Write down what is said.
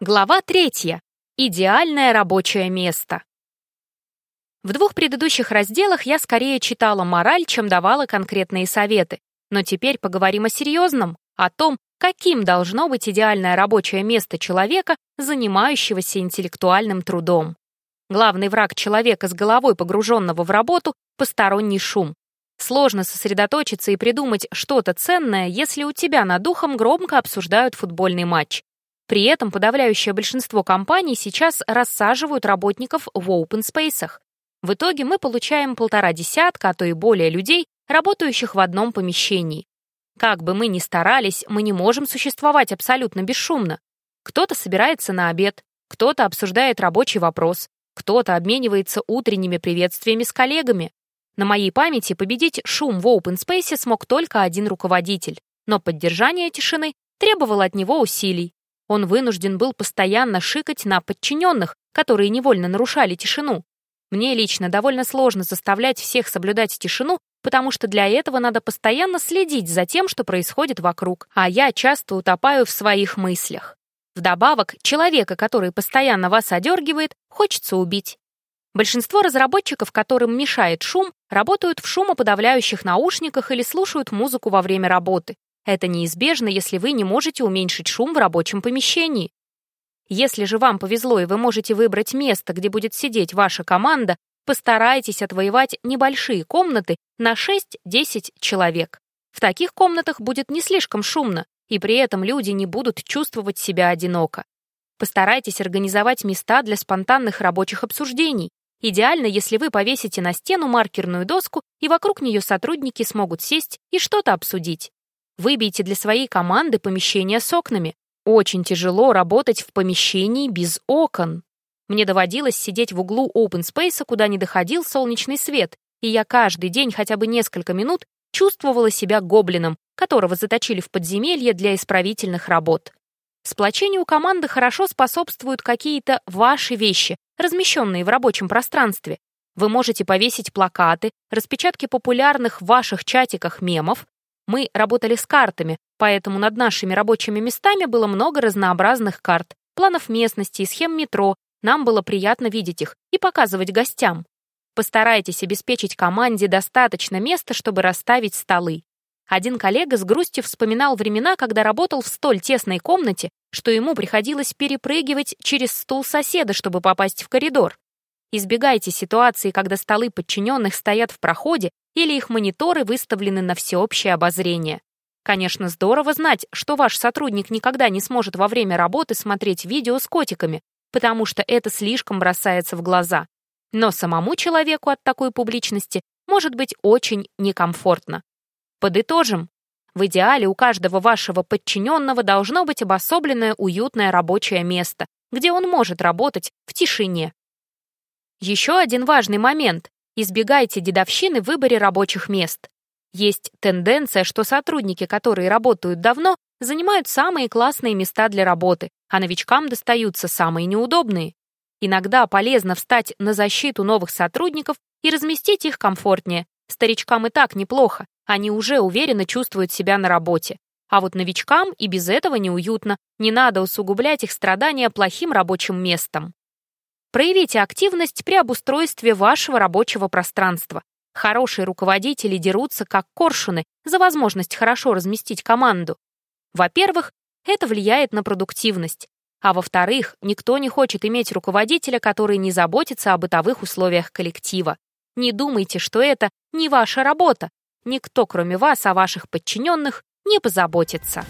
Глава третья. Идеальное рабочее место. В двух предыдущих разделах я скорее читала мораль, чем давала конкретные советы. Но теперь поговорим о серьезном, о том, каким должно быть идеальное рабочее место человека, занимающегося интеллектуальным трудом. Главный враг человека с головой погруженного в работу — посторонний шум. Сложно сосредоточиться и придумать что-то ценное, если у тебя над духом громко обсуждают футбольный матч. При этом подавляющее большинство компаний сейчас рассаживают работников в open спейсах. В итоге мы получаем полтора десятка, а то и более людей, работающих в одном помещении. Как бы мы ни старались, мы не можем существовать абсолютно бесшумно. Кто-то собирается на обед, кто-то обсуждает рабочий вопрос, кто-то обменивается утренними приветствиями с коллегами. На моей памяти победить шум в open space смог только один руководитель, но поддержание тишины требовало от него усилий. Он вынужден был постоянно шикать на подчиненных, которые невольно нарушали тишину. Мне лично довольно сложно заставлять всех соблюдать тишину, потому что для этого надо постоянно следить за тем, что происходит вокруг, а я часто утопаю в своих мыслях. Вдобавок, человека, который постоянно вас одергивает, хочется убить. Большинство разработчиков, которым мешает шум, работают в шумоподавляющих наушниках или слушают музыку во время работы. Это неизбежно, если вы не можете уменьшить шум в рабочем помещении. Если же вам повезло и вы можете выбрать место, где будет сидеть ваша команда, постарайтесь отвоевать небольшие комнаты на 6-10 человек. В таких комнатах будет не слишком шумно, и при этом люди не будут чувствовать себя одиноко. Постарайтесь организовать места для спонтанных рабочих обсуждений. Идеально, если вы повесите на стену маркерную доску, и вокруг нее сотрудники смогут сесть и что-то обсудить. Выбейте для своей команды помещение с окнами. Очень тяжело работать в помещении без окон. Мне доводилось сидеть в углу open space, куда не доходил солнечный свет, и я каждый день хотя бы несколько минут чувствовала себя гоблином, которого заточили в подземелье для исправительных работ. Сплочению команды хорошо способствуют какие-то ваши вещи, размещенные в рабочем пространстве. Вы можете повесить плакаты, распечатки популярных в ваших чатиках мемов, мы работали с картами, поэтому над нашими рабочими местами было много разнообразных карт, планов местности и схем метро. Нам было приятно видеть их и показывать гостям. Постарайтесь обеспечить команде достаточно места, чтобы расставить столы. Один коллега с грустью вспоминал времена, когда работал в столь тесной комнате, что ему приходилось перепрыгивать через стул соседа, чтобы попасть в коридор. Избегайте ситуации, когда столы подчиненных стоят в проходе или их мониторы выставлены на всеобщее обозрение. Конечно, здорово знать, что ваш сотрудник никогда не сможет во время работы смотреть видео с котиками, потому что это слишком бросается в глаза. Но самому человеку от такой публичности может быть очень некомфортно. Подытожим. В идеале у каждого вашего подчиненного должно быть обособленное уютное рабочее место, где он может работать в тишине. Еще один важный момент. Избегайте дедовщины в выборе рабочих мест. Есть тенденция, что сотрудники, которые работают давно, занимают самые классные места для работы, а новичкам достаются самые неудобные. Иногда полезно встать на защиту новых сотрудников и разместить их комфортнее. Старичкам и так неплохо, они уже уверенно чувствуют себя на работе. А вот новичкам и без этого неуютно, не надо усугублять их страдания плохим рабочим местом. Проявите активность при обустройстве вашего рабочего пространства. Хорошие руководители дерутся как коршуны за возможность хорошо разместить команду. Во-первых, это влияет на продуктивность. А во-вторых, никто не хочет иметь руководителя, который не заботится о бытовых условиях коллектива. Не думайте, что это не ваша работа. Никто, кроме вас, о ваших подчиненных не позаботится.